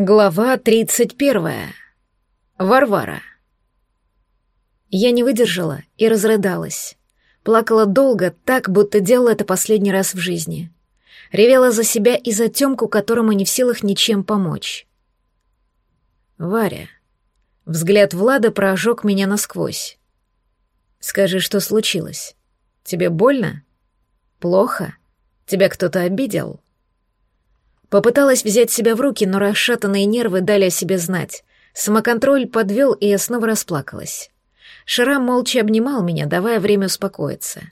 Глава 31. Варвара. Я не выдержала и разрыдалась. Плакала долго, так, будто делала это последний раз в жизни. Ревела за себя и за Тёмку, которому не в силах ничем помочь. Варя. Взгляд Влада прожег меня насквозь. Скажи, что случилось? Тебе больно? Плохо? Тебя кто-то обидел? Попыталась взять себя в руки, но расшатанные нервы дали о себе знать. Самоконтроль подвел, и я снова расплакалась. Шрам молча обнимал меня, давая время успокоиться.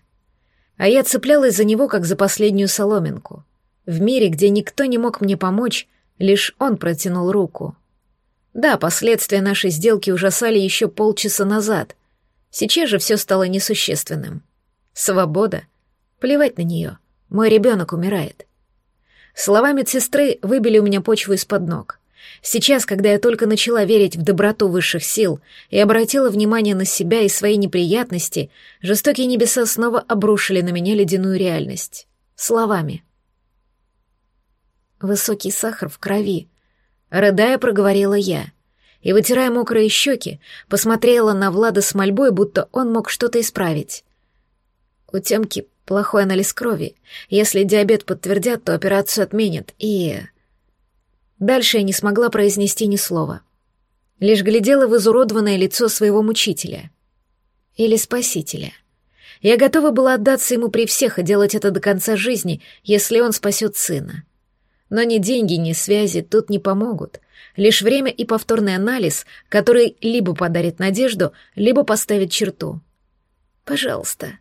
А я цеплялась за него, как за последнюю соломинку. В мире, где никто не мог мне помочь, лишь он протянул руку. Да, последствия нашей сделки ужасали еще полчаса назад. Сейчас же все стало несущественным. Свобода. Плевать на нее. Мой ребенок умирает. Слова медсестры выбили у меня почву из-под ног. Сейчас, когда я только начала верить в доброту высших сил и обратила внимание на себя и свои неприятности, жестокие небеса снова обрушили на меня ледяную реальность. Словами. Высокий сахар в крови. Рыдая, проговорила я. И, вытирая мокрые щеки, посмотрела на Влада с мольбой, будто он мог что-то исправить. У Темки Плохой анализ крови. Если диабет подтвердят, то операцию отменят. И... Дальше я не смогла произнести ни слова. Лишь глядела в изуродованное лицо своего мучителя. Или спасителя. Я готова была отдаться ему при всех и делать это до конца жизни, если он спасет сына. Но ни деньги, ни связи тут не помогут. Лишь время и повторный анализ, который либо подарит надежду, либо поставит черту. Пожалуйста,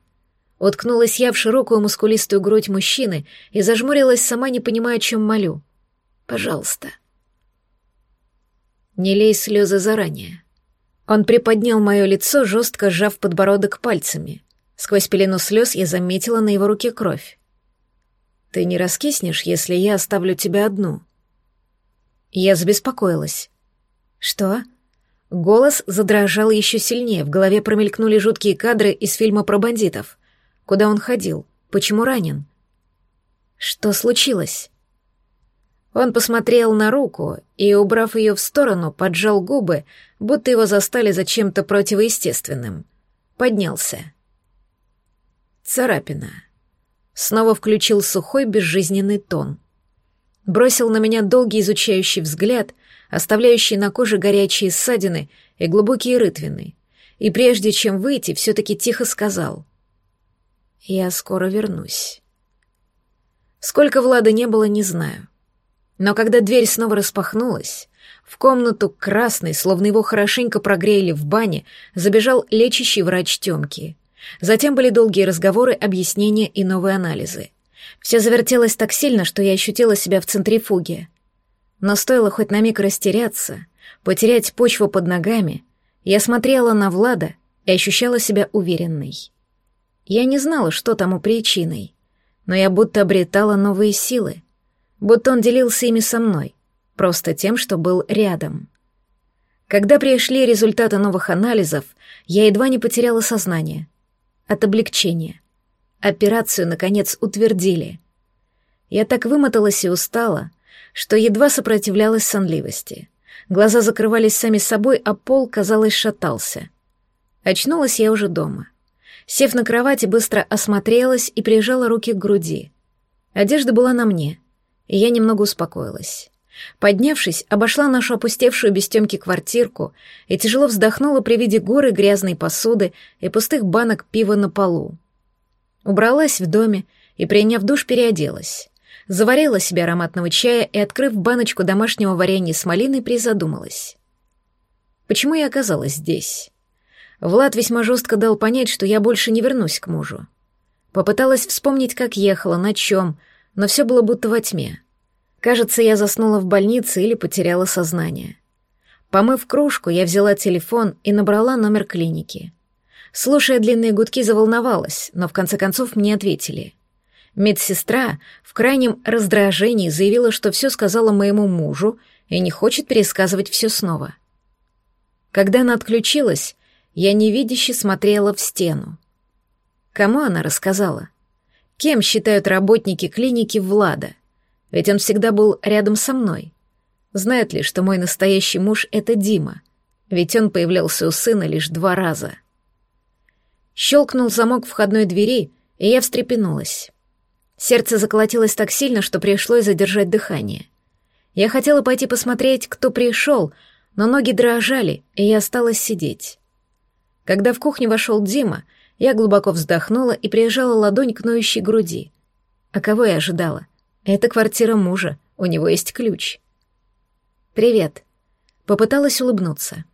Уткнулась я в широкую мускулистую грудь мужчины и зажмурилась, сама не понимая, чем молю. «Пожалуйста». Не лей слезы заранее. Он приподнял мое лицо, жестко сжав подбородок пальцами. Сквозь пелену слез я заметила на его руке кровь. «Ты не раскиснешь, если я оставлю тебя одну?» Я забеспокоилась. «Что?» Голос задрожал еще сильнее, в голове промелькнули жуткие кадры из фильма про бандитов. Куда он ходил? Почему ранен? Что случилось? Он посмотрел на руку и, убрав ее в сторону, поджал губы, будто его застали за чем-то противоестественным. Поднялся. Царапина. Снова включил сухой безжизненный тон. Бросил на меня долгий изучающий взгляд, оставляющий на коже горячие ссадины и глубокие рытвины. И прежде чем выйти, все-таки тихо сказал — я скоро вернусь. Сколько Влада не было, не знаю. Но когда дверь снова распахнулась, в комнату красный, словно его хорошенько прогрели в бане, забежал лечащий врач Тёмки. Затем были долгие разговоры, объяснения и новые анализы. Все завертелось так сильно, что я ощутила себя в центрифуге. Но стоило хоть на миг растеряться, потерять почву под ногами, я смотрела на Влада и ощущала себя уверенной. Я не знала, что тому причиной, но я будто обретала новые силы, будто он делился ими со мной, просто тем, что был рядом. Когда пришли результаты новых анализов, я едва не потеряла сознание. От облегчения. Операцию, наконец, утвердили. Я так вымоталась и устала, что едва сопротивлялась сонливости. Глаза закрывались сами собой, а пол, казалось, шатался. Очнулась я уже дома. Сев на кровати, быстро осмотрелась и прижала руки к груди. Одежда была на мне, и я немного успокоилась. Поднявшись, обошла нашу опустевшую без Тёмки квартирку и тяжело вздохнула при виде горы грязной посуды и пустых банок пива на полу. Убралась в доме и, приняв душ, переоделась. Заварила себе ароматного чая и, открыв баночку домашнего варенья с малиной, призадумалась. Почему я оказалась здесь? Влад весьма жестко дал понять, что я больше не вернусь к мужу. Попыталась вспомнить, как ехала, на чем, но все было будто во тьме. Кажется, я заснула в больнице или потеряла сознание. Помыв кружку, я взяла телефон и набрала номер клиники. Слушая длинные гудки, заволновалась, но в конце концов мне ответили. Медсестра в крайнем раздражении заявила, что все сказала моему мужу и не хочет пересказывать все снова. Когда она отключилась, я невидяще смотрела в стену. Кому она рассказала? Кем считают работники клиники Влада? Ведь он всегда был рядом со мной. Знает ли, что мой настоящий муж — это Дима? Ведь он появлялся у сына лишь два раза. Щелкнул замок входной двери, и я встрепенулась. Сердце заколотилось так сильно, что пришлось задержать дыхание. Я хотела пойти посмотреть, кто пришел, но ноги дрожали, и я осталась сидеть. Когда в кухню вошел Дима, я глубоко вздохнула и прижала ладонь к ноющей груди. А кого я ожидала? Это квартира мужа, у него есть ключ. «Привет», — попыталась улыбнуться.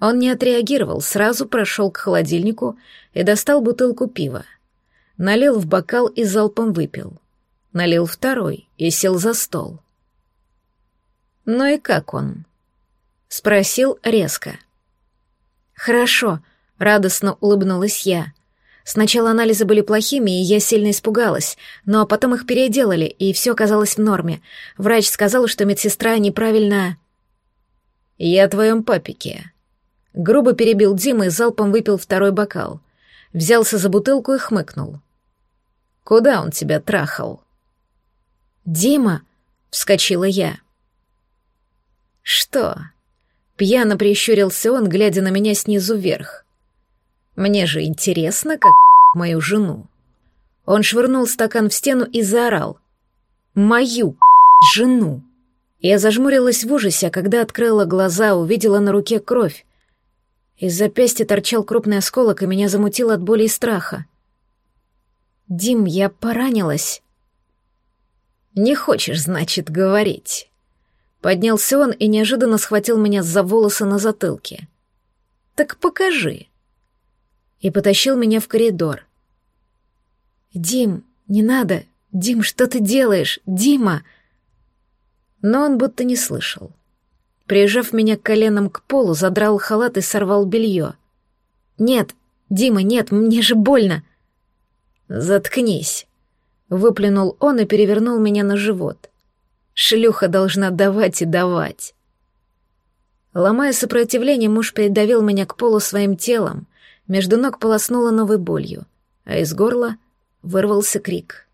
Он не отреагировал, сразу прошел к холодильнику и достал бутылку пива. Налил в бокал и залпом выпил. Налил второй и сел за стол. «Ну и как он?» — спросил резко. «Хорошо», — радостно улыбнулась я. Сначала анализы были плохими, и я сильно испугалась, но потом их переделали, и все оказалось в норме. Врач сказал, что медсестра неправильно... «Я о твоем папике». Грубо перебил Дима и залпом выпил второй бокал. Взялся за бутылку и хмыкнул. «Куда он тебя трахал?» «Дима!» — вскочила я. «Что?» Пьяно прищурился он, глядя на меня снизу вверх. Мне же интересно, как мою жену. Он швырнул стакан в стену и заорал. «Мою жену!» Я зажмурилась в ужасе, а когда открыла глаза, увидела на руке кровь. Из запястья торчал крупный осколок, и меня замутило от боли и страха. «Дим, я поранилась». «Не хочешь, значит, говорить?» Поднялся он и неожиданно схватил меня за волосы на затылке. «Так покажи» и потащил меня в коридор. «Дим, не надо! Дим, что ты делаешь? Дима!» Но он будто не слышал. Прижав меня коленом к полу, задрал халат и сорвал белье. «Нет, Дима, нет, мне же больно!» «Заткнись!» — выплюнул он и перевернул меня на живот. «Шлюха должна давать и давать!» Ломая сопротивление, муж придавил меня к полу своим телом, между ног полоснуло новой болью, а из горла вырвался крик.